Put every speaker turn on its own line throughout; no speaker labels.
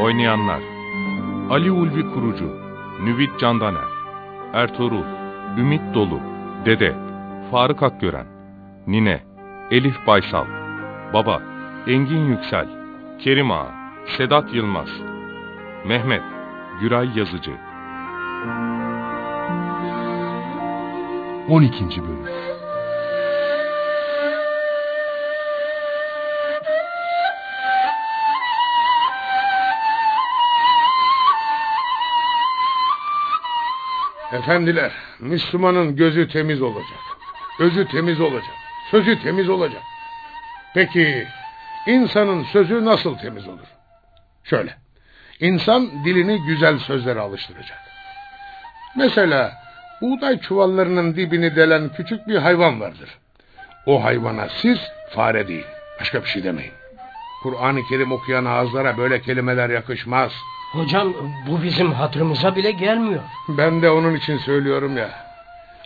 Oynayanlar Ali Ulvi Kurucu Nüvit Candaner Ertuğrul Ümit Dolu Dede Faruk Akgören Nine Elif Baysal Baba Engin Yüksel Kerim Ağa Sedat Yılmaz Mehmet Güray Yazıcı
12. Bölüm
Efendiler, Müslümanın gözü temiz olacak. Özü temiz olacak. Sözü temiz olacak. Peki, insanın sözü nasıl temiz olur? Şöyle, insan dilini güzel sözlere alıştıracak. Mesela, buğday çuvallarının dibini delen küçük bir hayvan vardır. O hayvana siz fare değil, başka bir şey demeyin. Kur'an-ı Kerim okuyan ağızlara böyle kelimeler yakışmaz.
Hocam bu bizim hatırımıza bile gelmiyor.
Ben de onun için söylüyorum ya.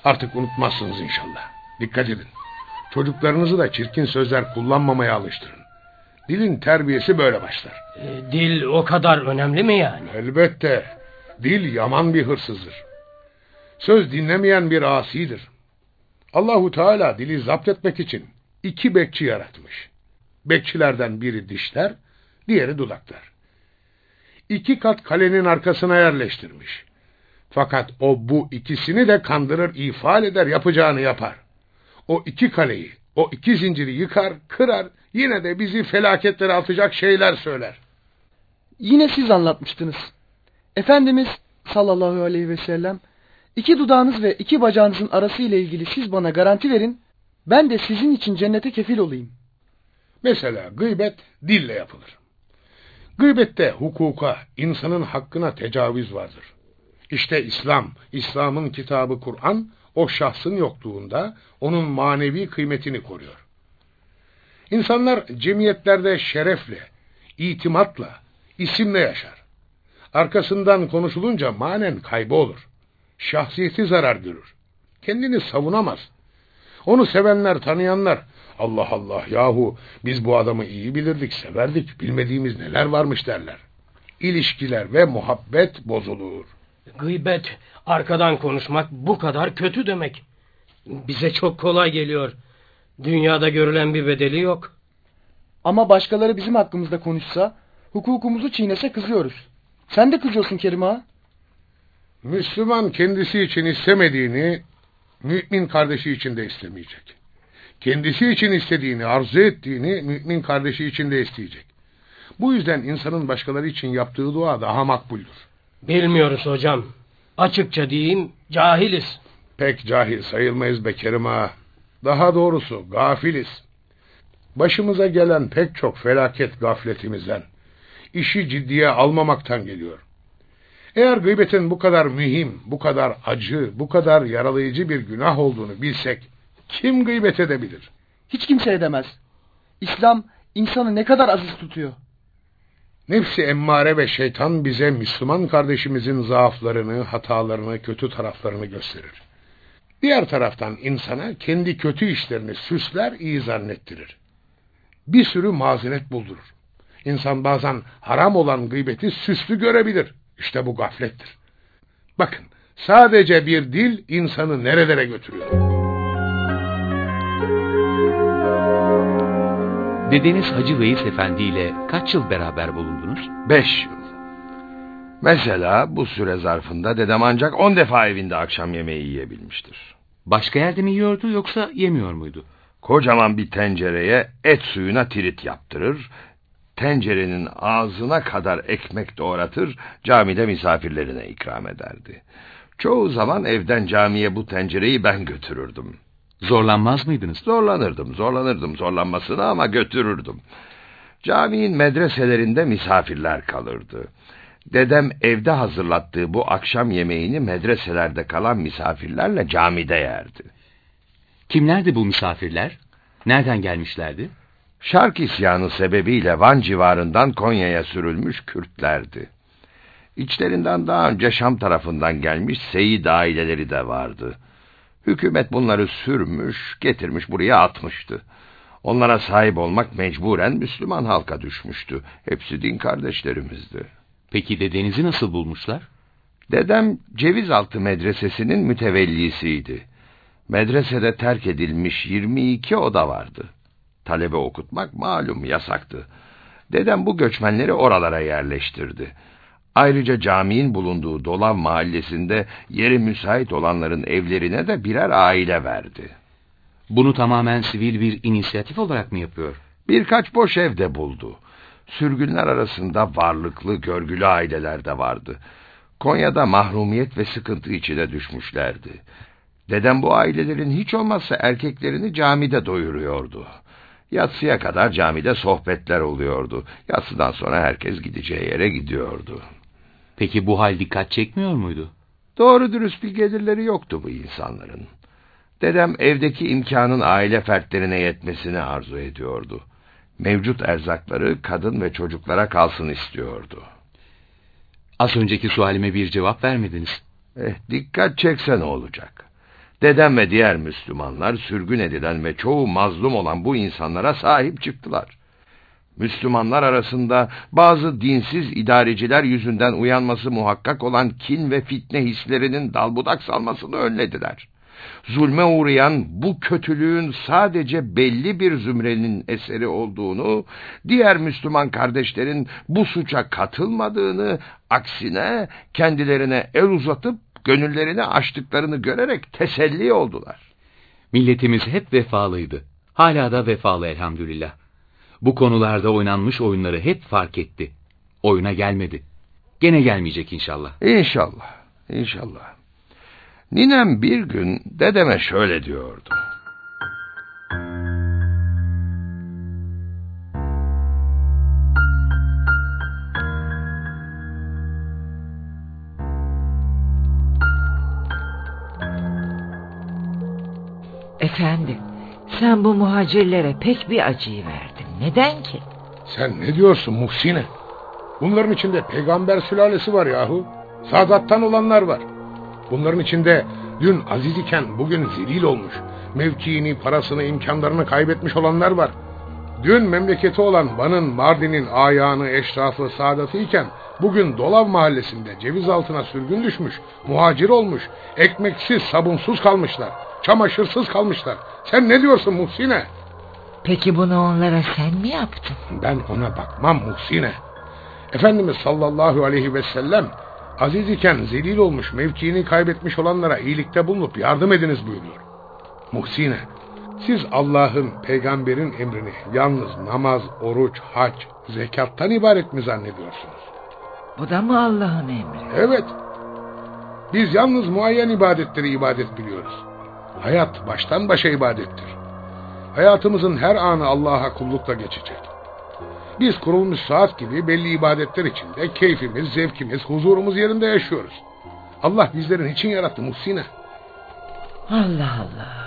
Artık unutmazsınız inşallah. Dikkat edin. Çocuklarınızı da çirkin sözler kullanmamaya alıştırın. Dilin terbiyesi böyle başlar.
E, dil o kadar önemli mi yani?
Elbette. Dil yaman bir hırsızdır. Söz dinlemeyen bir asidir. Allahu Teala dili zapt etmek için iki bekçi yaratmış. Bekçilerden biri dişler, diğeri dudaklar iki kat kalenin arkasına yerleştirmiş. Fakat o bu ikisini de kandırır, ifade eder, yapacağını yapar. O iki kaleyi, o iki zinciri yıkar, kırar, yine de bizi felaketlere atacak şeyler söyler.
Yine siz anlatmıştınız. Efendimiz sallallahu aleyhi ve sellem, iki dudağınız ve iki bacağınızın arası ile ilgili siz bana garanti verin, ben de sizin için cennete kefil olayım.
Mesela gıybet dille yapılır. Gıybette hukuka, insanın hakkına tecavüz vardır. İşte İslam, İslam'ın kitabı Kur'an, o şahsın yokluğunda onun manevi kıymetini koruyor. İnsanlar cemiyetlerde şerefle, itimatla, isimle yaşar. Arkasından konuşulunca manen kaybı olur. Şahsiyeti zarar görür. Kendini savunamaz. Onu sevenler, tanıyanlar Allah Allah yahu biz bu adamı iyi bilirdik, severdik, bilmediğimiz neler varmış derler. İlişkiler ve muhabbet bozulur.
Gıybet, arkadan konuşmak bu kadar kötü demek. Bize çok kolay geliyor. Dünyada görülen bir bedeli yok.
Ama başkaları bizim hakkımızda konuşsa, hukukumuzu çiğnese kızıyoruz. Sen de kızıyorsun Kerim Ağa.
Müslüman kendisi için istemediğini, mümin kardeşi için de istemeyecek kendisi için istediğini, arzu ettiğini mümin kardeşi için de isteyecek. Bu yüzden insanın başkaları için yaptığı dua daha makbuldür.
Bilmiyoruz hocam. Açıkça diyeyim, cahiliz.
Pek cahil sayılmayız be Kerim ağa. Daha doğrusu gafiliz. Başımıza gelen pek çok felaket gafletimizden, işi ciddiye almamaktan geliyor. Eğer gıybetin bu kadar mühim, bu kadar acı, bu kadar yaralayıcı bir günah olduğunu bilsek, kim gıybet edebilir?
Hiç kimse edemez. İslam insanı ne kadar aziz tutuyor.
Nefsi emmare ve şeytan bize Müslüman kardeşimizin zaaflarını, hatalarını, kötü taraflarını gösterir. Diğer taraftan insana kendi kötü işlerini süsler, iyi zannettirir. Bir sürü mazeret buldurur. İnsan bazen haram olan gıybeti süslü görebilir. İşte bu gaflettir. Bakın, sadece bir dil insanı nerelere götürüyor.
Dedeniz Hacı Veys Efendi ile kaç yıl beraber bulundunuz?
Beş yıl. Mesela bu süre zarfında dedem ancak on defa evinde akşam yemeği yiyebilmiştir.
Başka yerde mi yiyordu yoksa yemiyor muydu?
Kocaman bir tencereye et suyuna tirit yaptırır, tencerenin ağzına kadar ekmek doğratır, camide misafirlerine ikram ederdi. Çoğu zaman evden camiye bu tencereyi ben götürürdüm.
Zorlanmaz mıydınız?
Zorlanırdım, zorlanırdım zorlanmasına ama götürürdüm. Caminin medreselerinde misafirler kalırdı. Dedem evde hazırlattığı bu akşam yemeğini medreselerde kalan misafirlerle camide yerdi.
Kimlerdi bu misafirler? Nereden gelmişlerdi?
Şark isyanı sebebiyle Van civarından Konya'ya sürülmüş Kürtlerdi. İçlerinden daha önce Şam tarafından gelmiş Seyit aileleri de vardı. Hükümet bunları sürmüş, getirmiş buraya atmıştı. Onlara sahip olmak mecburen Müslüman halka düşmüştü. Hepsi din kardeşlerimizdi.
Peki dedenizi nasıl bulmuşlar?
Dedem Cevizaltı Medresesi'nin mütevellisiydi. Medresede terk edilmiş 22 oda vardı. Talebe okutmak malum yasaktı. Dedem bu göçmenleri oralara yerleştirdi. Ayrıca caminin bulunduğu Dolav mahallesinde yeri müsait olanların evlerine de birer aile verdi.
Bunu tamamen sivil bir inisiyatif olarak mı yapıyor?
Birkaç boş ev de buldu. Sürgünler arasında varlıklı, görgülü aileler de vardı. Konya'da mahrumiyet ve sıkıntı içine düşmüşlerdi. Dedem bu ailelerin hiç olmazsa erkeklerini camide doyuruyordu. Yatsıya kadar camide sohbetler oluyordu. Yatsıdan sonra herkes gideceği yere gidiyordu.
Peki bu hal dikkat çekmiyor muydu?
Doğru dürüst bir gelirleri yoktu bu insanların. Dedem evdeki imkanın aile fertlerine yetmesini arzu ediyordu. Mevcut erzakları kadın ve çocuklara kalsın istiyordu.
Az önceki sualime bir cevap vermediniz.
Eh, dikkat çekse ne olacak? Dedem ve diğer Müslümanlar sürgün edilen ve çoğu mazlum olan bu insanlara sahip çıktılar. Müslümanlar arasında bazı dinsiz idareciler yüzünden uyanması muhakkak olan kin ve fitne hislerinin dalbudak salmasını önlediler. Zulme uğrayan bu kötülüğün sadece belli bir zümrenin eseri olduğunu, diğer Müslüman kardeşlerin bu suça katılmadığını, aksine kendilerine el uzatıp gönüllerini açtıklarını görerek teselli oldular.
Milletimiz hep vefalıydı. Hala da vefalı elhamdülillah. Bu konularda oynanmış oyunları hep fark etti. Oyuna gelmedi. Gene gelmeyecek inşallah.
İnşallah, inşallah. Ninem bir gün dedeme şöyle diyordu.
Efendim, sen bu muhacirlere pek bir acıyı verdin. Neden ki?
Sen ne diyorsun Muhsine? Bunların içinde peygamber sülalesi var yahu. Sadattan olanlar var. Bunların içinde dün aziz iken bugün zelil olmuş. Mevkiini, parasını, imkanlarını kaybetmiş olanlar var. Dün memleketi olan Van'ın, Mardin'in ayağını, eşrafı, saadatı iken bugün Dolav mahallesinde ceviz altına sürgün düşmüş, muhacir olmuş, ekmeksiz, sabunsuz kalmışlar, çamaşırsız kalmışlar. Sen ne diyorsun Muhsine?
Peki bunu onlara sen mi yaptın?
Ben ona bakmam Muhsine. Efendimiz sallallahu aleyhi ve sellem aziz iken zelil olmuş, mevkiini kaybetmiş olanlara iyilikte bulunup yardım ediniz buyuruyor. Muhsine, siz Allah'ın, peygamberin emrini yalnız namaz, oruç, hac, zekattan ibaret mi zannediyorsunuz?
Bu da mı Allah'ın emri?
Evet. Biz yalnız muayyen ibadetleri ibadet biliyoruz. Hayat baştan başa ibadettir. Hayatımızın her anı Allah'a kullukla geçecek. Biz kurulmuş saat gibi belli ibadetler içinde keyfimiz, zevkimiz, huzurumuz yerinde yaşıyoruz. Allah bizlerin için yarattı Muhsine.
Allah Allah.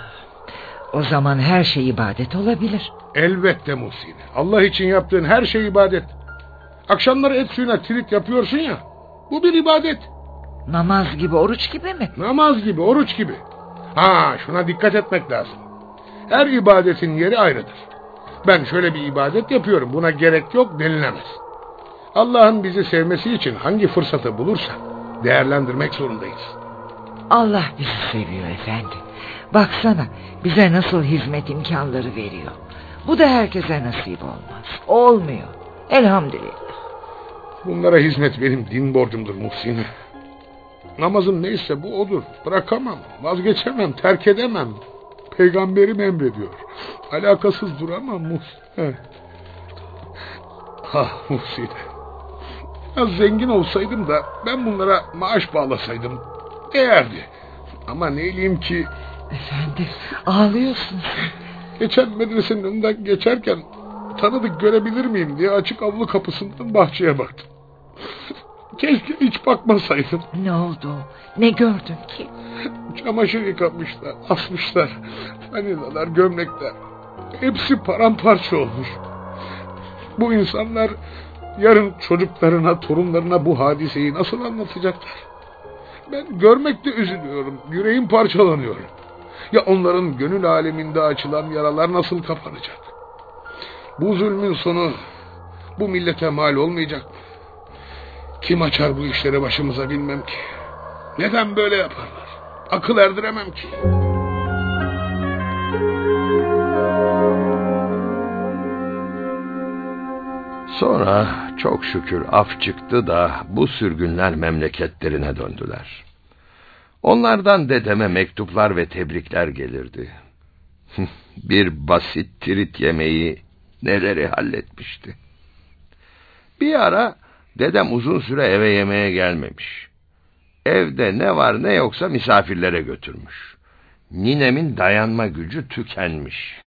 O zaman her şey ibadet olabilir.
Elbette Muhsine. Allah için yaptığın her şey ibadet. Akşamları et suyuna tirit yapıyorsun ya. Bu bir ibadet.
Namaz gibi, oruç gibi mi?
Namaz gibi, oruç gibi. Ha şuna dikkat etmek lazım. Her ibadetin yeri ayrıdır. Ben şöyle bir ibadet yapıyorum buna gerek yok denilemez. Allah'ın bizi sevmesi için hangi fırsatı bulursa değerlendirmek zorundayız.
Allah bizi seviyor efendi. Baksana bize nasıl hizmet imkanları veriyor. Bu da herkese nasip olmaz. Olmuyor. Elhamdülillah.
Bunlara hizmet benim din borcumdur Muhsin'e. Namazım neyse bu odur. Bırakamam, vazgeçemem, terk edemem. Peygamberim emrediyor. Alakasız duramam Muhsin. Ah Muhsin'e. Az zengin olsaydım da ben bunlara maaş bağlasaydım değerdi. Ama neyleyim ki
Efendi ağlıyorsun.
Geçen medresenin önünden geçerken tanıdık görebilir miyim diye açık avlu kapısından bahçeye baktım. Keşke hiç bakmasaydım.
Ne oldu? Ne gördün ki?
Çamaşır yıkamışlar, asmışlar. Fanilalar, gömlekler. Hepsi paramparça olmuş. Bu insanlar yarın çocuklarına, torunlarına bu hadiseyi nasıl anlatacaklar? Ben görmekte üzülüyorum. Yüreğim parçalanıyor. Ya onların gönül aleminde açılan yaralar nasıl kapanacak? Bu zulmün sonu bu millete mal olmayacak mı? Kim açar bu işleri başımıza bilmem ki. Neden böyle yaparlar? Akıl erdiremem ki.
Sonra çok şükür af çıktı da bu sürgünler memleketlerine döndüler. Onlardan dedeme mektuplar ve tebrikler gelirdi. Bir basit tirit yemeği neleri halletmişti. Bir ara dedem uzun süre eve yemeğe gelmemiş. Evde ne var ne yoksa misafirlere götürmüş. Ninemin dayanma gücü tükenmiş.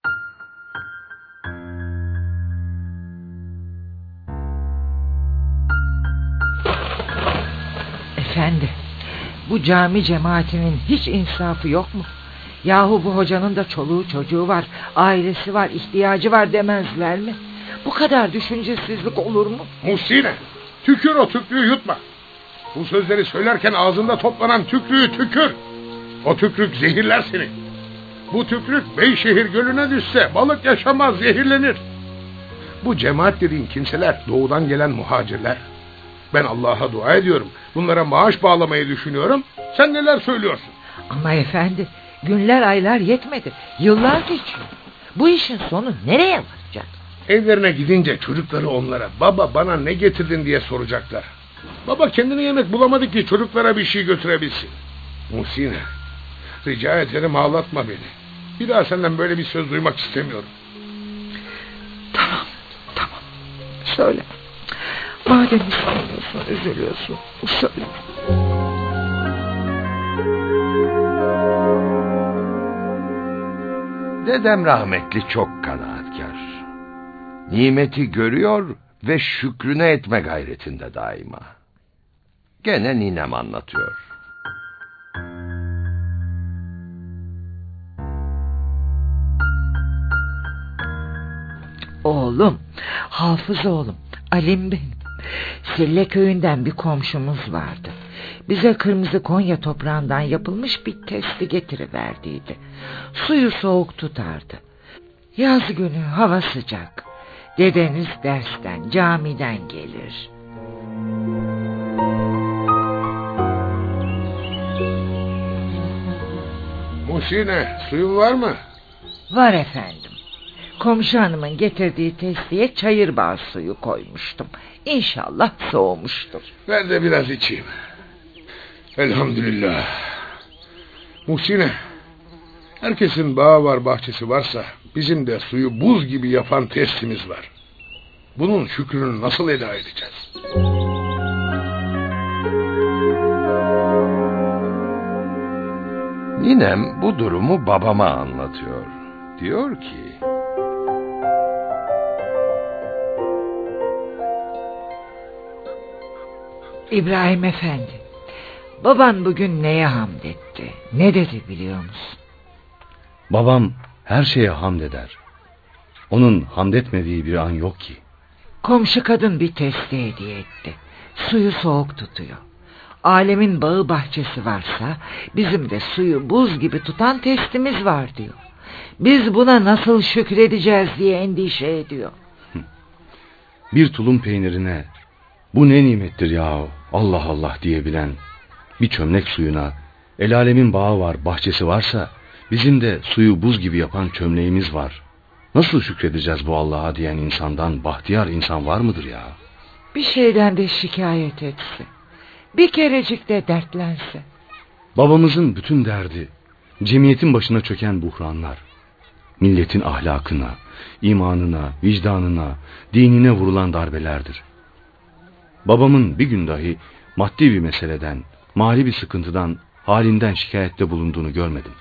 Efendi bu cami cemaatinin hiç insafı yok mu? Yahu bu hocanın da çoluğu çocuğu var, ailesi var, ihtiyacı var demezler mi? Bu kadar düşüncesizlik olur mu?
Muhsine, tükür o tükrüğü yutma. Bu sözleri söylerken ağzında toplanan tükrüğü tükür. O tükrük zehirler seni. Bu tükrük Beyşehir Gölü'ne düşse balık yaşamaz zehirlenir. Bu cemaat dediğin kimseler doğudan gelen muhacirler. Ben Allah'a dua ediyorum. Bunlara maaş bağlamayı düşünüyorum. Sen neler söylüyorsun?
Ama efendi günler aylar yetmedi. Yıllar geçiyor. Bu işin sonu nereye varacak?
Evlerine gidince çocukları onlara baba bana ne getirdin diye soracaklar. Baba kendine yemek bulamadı ki çocuklara bir şey götürebilsin. Muhsine rica ederim ağlatma beni. Bir daha senden böyle bir söz duymak istemiyorum.
Tamam tamam söyle. Madem istemiyorsun üzülüyorsun söyle.
Dedem rahmetli çok kanaatkar. Nimeti görüyor ve şükrüne etme gayretinde daima. Gene ninem anlatıyor.
Oğlum, hafız oğlum, Alim benim. Sille köyünden bir komşumuz vardı. Bize kırmızı Konya toprağından yapılmış bir testi getiriverdiydi. Suyu soğuk tutardı. Yaz günü hava sıcak. Dedeniz dersten, camiden gelir.
Muhsine suyun var mı?
Var efendim. Komşu hanımın getirdiği testiye çayır bağ suyu koymuştum. İnşallah soğumuştur.
Ben de biraz içeyim. Elhamdülillah. Muhsine, herkesin bağı var bahçesi varsa bizim de suyu buz gibi yapan testimiz var. Bunun şükrünü nasıl eda edeceğiz?
Ninem bu durumu babama anlatıyor. Diyor ki...
İbrahim Efendi, baban bugün neye hamd etti? Ne dedi biliyor musun?
Babam her şeye hamd eder. Onun hamd etmediği bir an yok ki.
Komşu kadın bir testi hediye etti. Suyu soğuk tutuyor. Alemin bağı bahçesi varsa bizim de suyu buz gibi tutan testimiz var diyor. Biz buna nasıl şükredeceğiz diye endişe ediyor.
Bir tulum peynirine bu ne nimettir ya Allah Allah diyebilen bir çömlek suyuna el alemin bağı var bahçesi varsa bizim de suyu buz gibi yapan çömleğimiz var. Nasıl şükredeceğiz bu Allah'a diyen insandan bahtiyar insan var mıdır ya?
Bir şeyden de şikayet etse. Bir kerecik de dertlense.
Babamızın bütün derdi cemiyetin başına çöken buhranlar. Milletin ahlakına, imanına, vicdanına, dinine vurulan darbelerdir. Babamın bir gün dahi maddi bir meseleden, mali bir sıkıntıdan, halinden şikayette bulunduğunu görmedim.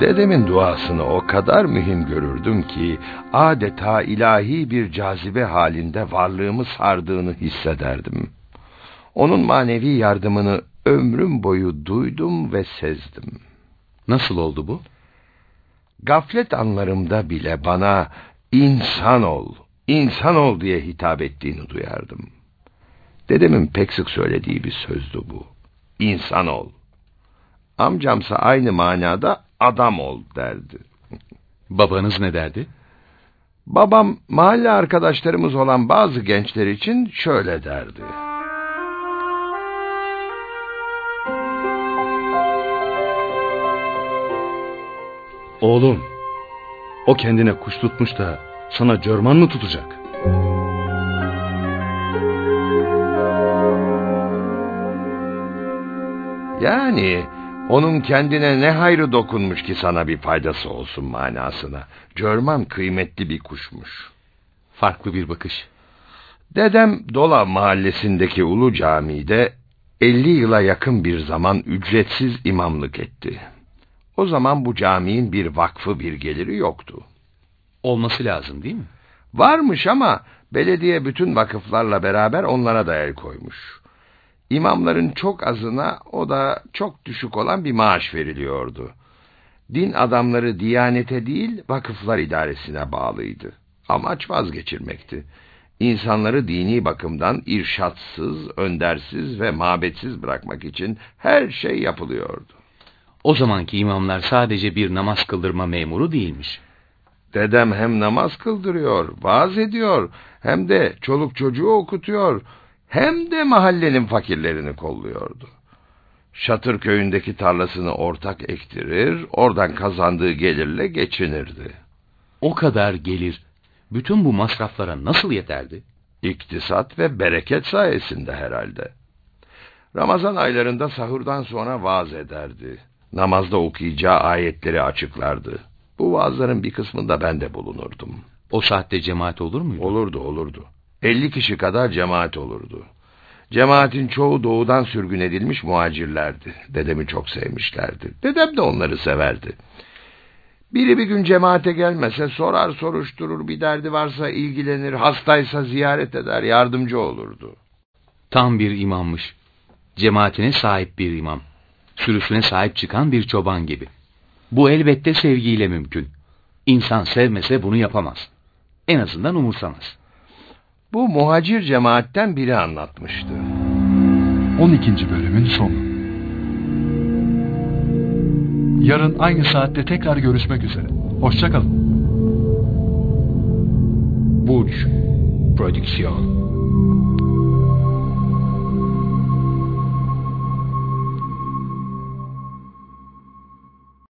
Dedemin duasını o kadar mühim görürdüm ki adeta ilahi bir cazibe halinde varlığımı sardığını hissederdim. Onun manevi yardımını ömrüm boyu duydum ve sezdim.
Nasıl oldu bu?
Gaflet anlarımda bile bana insan ol, insan ol diye hitap ettiğini duyardım. Dedemin pek sık söylediği bir sözdü bu. İnsan ol. Amcamsa aynı manada adam ol derdi.
Babanız ne derdi?
Babam mahalle arkadaşlarımız olan bazı gençler için şöyle derdi.
Oğlum, o kendine kuş tutmuş da sana cörman mı tutacak?
Yani onun kendine ne hayrı dokunmuş ki sana bir faydası olsun manasına. Cörman kıymetli bir kuşmuş.
Farklı bir bakış.
Dedem Dola mahallesindeki Ulu Camii'de 50 yıla yakın bir zaman ücretsiz imamlık etti. O zaman bu caminin bir vakfı bir geliri yoktu.
Olması lazım değil mi?
Varmış ama belediye bütün vakıflarla beraber onlara da el koymuş. İmamların çok azına o da çok düşük olan bir maaş veriliyordu. Din adamları diyanete değil vakıflar idaresine bağlıydı. Amaç vazgeçirmekti. İnsanları dini bakımdan irşatsız, öndersiz ve mabetsiz bırakmak için her şey yapılıyordu.
O zamanki imamlar sadece bir namaz kıldırma memuru değilmiş.
Dedem hem namaz kıldırıyor, vaaz ediyor, hem de çoluk çocuğu okutuyor, hem de mahallenin fakirlerini kolluyordu. Şatır köyündeki tarlasını ortak ektirir, oradan kazandığı gelirle geçinirdi.
O kadar gelir, bütün bu masraflara nasıl yeterdi?
İktisat ve bereket sayesinde herhalde. Ramazan aylarında sahurdan sonra vaaz ederdi. Namazda okuyacağı ayetleri açıklardı. Bu vaazların bir kısmında ben de bulunurdum.
O saatte cemaat olur muydu?
Olurdu, olurdu. 50 kişi kadar cemaat olurdu. Cemaatin çoğu doğudan sürgün edilmiş muhacirlerdi. Dedemi çok sevmişlerdi. Dedem de onları severdi. Biri bir gün cemaate gelmese sorar soruşturur bir derdi varsa ilgilenir, hastaysa ziyaret eder, yardımcı olurdu.
Tam bir imammış. Cemaatine sahip bir imam. Sürüsüne sahip çıkan bir çoban gibi. Bu elbette sevgiyle mümkün. İnsan sevmese bunu yapamaz. En azından umursamaz.
Bu muhacir cemaatten biri anlatmıştı.
12. bölümün sonu. Yarın aynı saatte tekrar görüşmek üzere. Hoşçakalın.
Burç Prodüksiyon